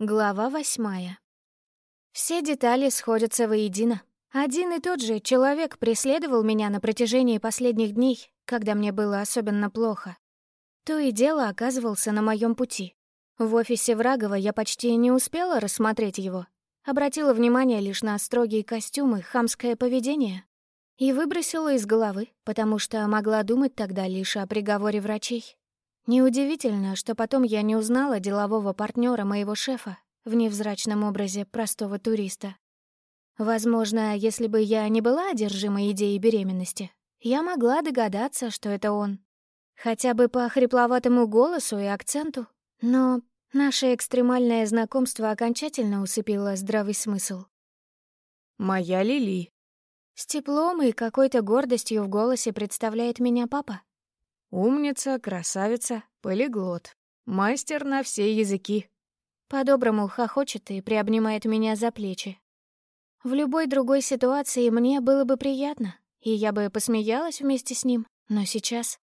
Глава восьмая. Все детали сходятся воедино. Один и тот же человек преследовал меня на протяжении последних дней, когда мне было особенно плохо. То и дело оказывался на моем пути. В офисе Врагова я почти не успела рассмотреть его. Обратила внимание лишь на строгие костюмы, хамское поведение. И выбросила из головы, потому что могла думать тогда лишь о приговоре врачей. Неудивительно, что потом я не узнала делового партнера моего шефа в невзрачном образе простого туриста. Возможно, если бы я не была одержима идеей беременности, я могла догадаться, что это он. Хотя бы по хрипловатому голосу и акценту. Но наше экстремальное знакомство окончательно усыпило здравый смысл. «Моя Лили». С теплом и какой-то гордостью в голосе представляет меня папа. Умница, красавица, полиглот. Мастер на все языки. По-доброму хохочет и приобнимает меня за плечи. В любой другой ситуации мне было бы приятно, и я бы посмеялась вместе с ним, но сейчас...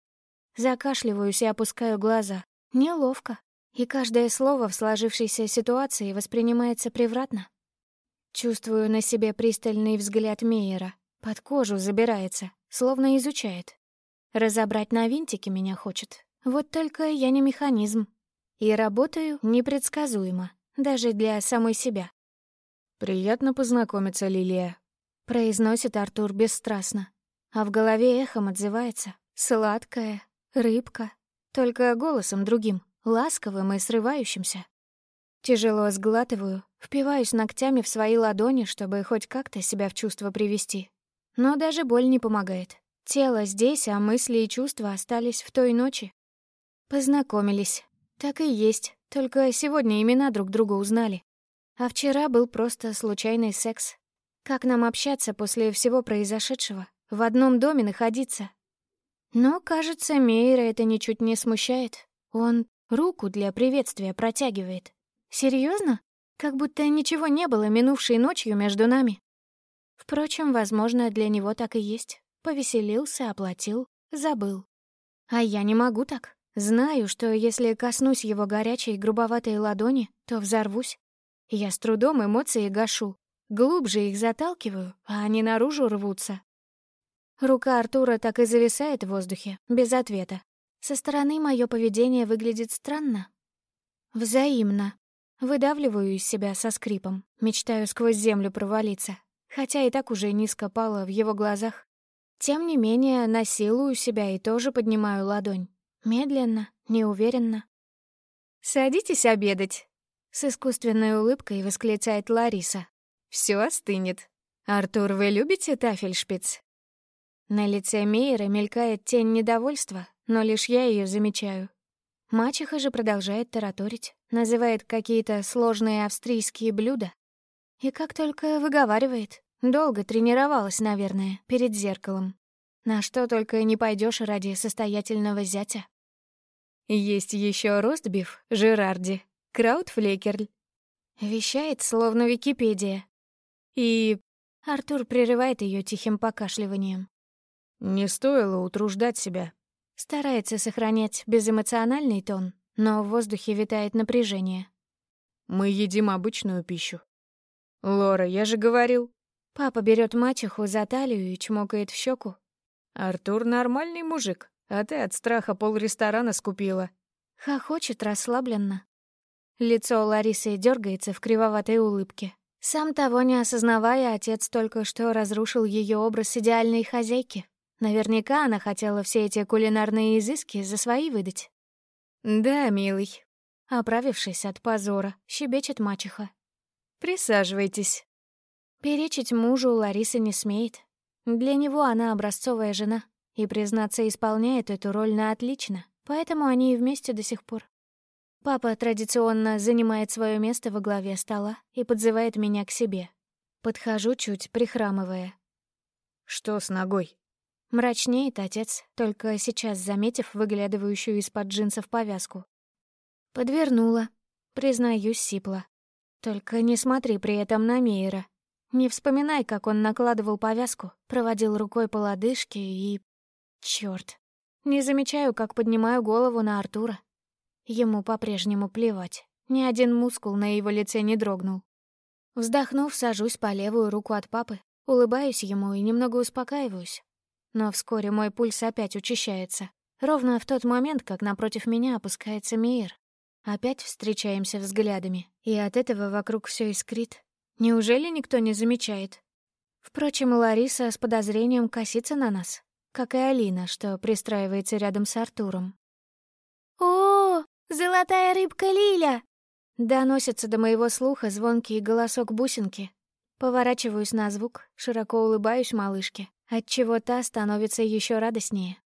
Закашливаюсь и опускаю глаза. Неловко, и каждое слово в сложившейся ситуации воспринимается превратно. Чувствую на себе пристальный взгляд Мейера. Под кожу забирается, словно изучает. Разобрать на винтики меня хочет. Вот только я не механизм. И работаю непредсказуемо, даже для самой себя. «Приятно познакомиться, Лилия», — произносит Артур бесстрастно. А в голове эхом отзывается «сладкая», «рыбка», только голосом другим, ласковым и срывающимся. Тяжело сглатываю, впиваюсь ногтями в свои ладони, чтобы хоть как-то себя в чувство привести. Но даже боль не помогает. Тело здесь, а мысли и чувства остались в той ночи. Познакомились. Так и есть, только сегодня имена друг друга узнали. А вчера был просто случайный секс. Как нам общаться после всего произошедшего? В одном доме находиться? Но, кажется, Мейра это ничуть не смущает. Он руку для приветствия протягивает. Серьезно? Как будто ничего не было минувшей ночью между нами. Впрочем, возможно, для него так и есть. Повеселился, оплатил, забыл. А я не могу так. Знаю, что если коснусь его горячей грубоватой ладони, то взорвусь. Я с трудом эмоции гашу, глубже их заталкиваю, а они наружу рвутся. Рука Артура так и зависает в воздухе, без ответа. Со стороны мое поведение выглядит странно. Взаимно. Выдавливаю из себя со скрипом, мечтаю сквозь землю провалиться, хотя и так уже низко пала в его глазах. Тем не менее, насилую себя и тоже поднимаю ладонь. Медленно, неуверенно. «Садитесь обедать!» С искусственной улыбкой восклицает Лариса. Все остынет. Артур, вы любите тафельшпиц?» На лице Мейера мелькает тень недовольства, но лишь я ее замечаю. Мачеха же продолжает тараторить, называет какие-то сложные австрийские блюда. И как только выговаривает, Долго тренировалась, наверное, перед зеркалом. На что только не пойдешь ради состоятельного зятя. Есть еще ростбиф, Жерарди, краудфлекерль. Вещает, словно Википедия. И Артур прерывает ее тихим покашливанием. Не стоило утруждать себя. Старается сохранять безэмоциональный тон, но в воздухе витает напряжение. Мы едим обычную пищу. Лора, я же говорил, Папа берет мачеху за талию и чмокает в щеку. «Артур нормальный мужик, а ты от страха пол ресторана скупила». Хохочет расслабленно. Лицо Ларисы дергается в кривоватой улыбке. Сам того не осознавая, отец только что разрушил ее образ идеальной хозяйки. Наверняка она хотела все эти кулинарные изыски за свои выдать. «Да, милый», — оправившись от позора, щебечет мачеха. «Присаживайтесь». Перечить мужу Лариса не смеет. Для него она образцовая жена, и, признаться, исполняет эту роль на отлично, поэтому они и вместе до сих пор. Папа традиционно занимает свое место во главе стола и подзывает меня к себе. Подхожу чуть, прихрамывая. «Что с ногой?» Мрачнеет отец, только сейчас заметив выглядывающую из-под джинсов повязку. Подвернула, признаюсь сипло. Только не смотри при этом на Мейера. Не вспоминай, как он накладывал повязку, проводил рукой по лодыжке и... Чёрт. Не замечаю, как поднимаю голову на Артура. Ему по-прежнему плевать. Ни один мускул на его лице не дрогнул. Вздохнув, сажусь по левую руку от папы, улыбаюсь ему и немного успокаиваюсь. Но вскоре мой пульс опять учащается. Ровно в тот момент, как напротив меня опускается Мейер. Опять встречаемся взглядами, и от этого вокруг все искрит. Неужели никто не замечает? Впрочем, Лариса с подозрением косится на нас, как и Алина, что пристраивается рядом с Артуром. «О, золотая рыбка Лиля!» Доносится до моего слуха звонкий голосок бусинки. Поворачиваюсь на звук, широко улыбаюсь малышке, отчего та становится еще радостнее.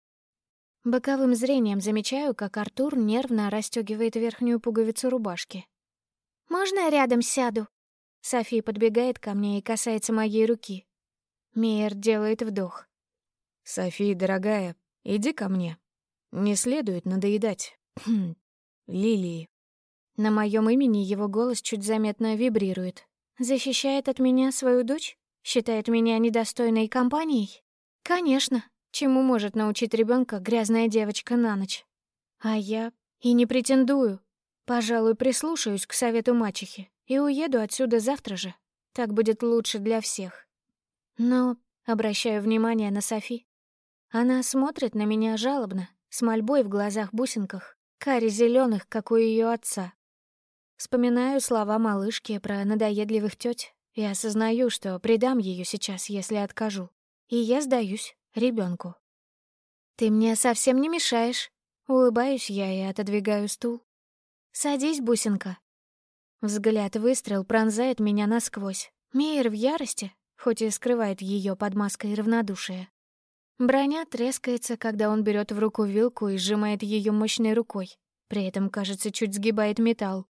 Боковым зрением замечаю, как Артур нервно расстегивает верхнюю пуговицу рубашки. «Можно рядом сяду?» Софи подбегает ко мне и касается моей руки. Мейер делает вдох. «Софи, дорогая, иди ко мне. Не следует надоедать. Хм, лилии». На моем имени его голос чуть заметно вибрирует. Защищает от меня свою дочь? Считает меня недостойной компанией? Конечно. Чему может научить ребенка грязная девочка на ночь? А я и не претендую. Пожалуй, прислушаюсь к совету мачехи и уеду отсюда завтра же. Так будет лучше для всех. Но обращаю внимание на Софи. Она смотрит на меня жалобно, с мольбой в глазах-бусинках, кари зеленых, как у ее отца. Вспоминаю слова малышки про надоедливых теть и осознаю, что предам ее сейчас, если откажу. И я сдаюсь ребенку. «Ты мне совсем не мешаешь», — улыбаюсь я и отодвигаю стул. «Садись, бусинка». Взгляд выстрел пронзает меня насквозь. Мейер в ярости, хоть и скрывает ее под маской равнодушия. Броня трескается, когда он берет в руку вилку и сжимает ее мощной рукой. При этом, кажется, чуть сгибает металл.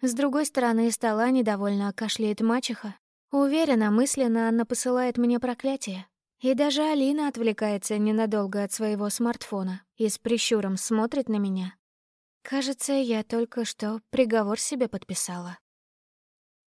С другой стороны стола недовольно кашляет мачеха. Уверена, мысленно она посылает мне проклятие. И даже Алина отвлекается ненадолго от своего смартфона и с прищуром смотрит на меня. Кажется, я только что приговор себе подписала.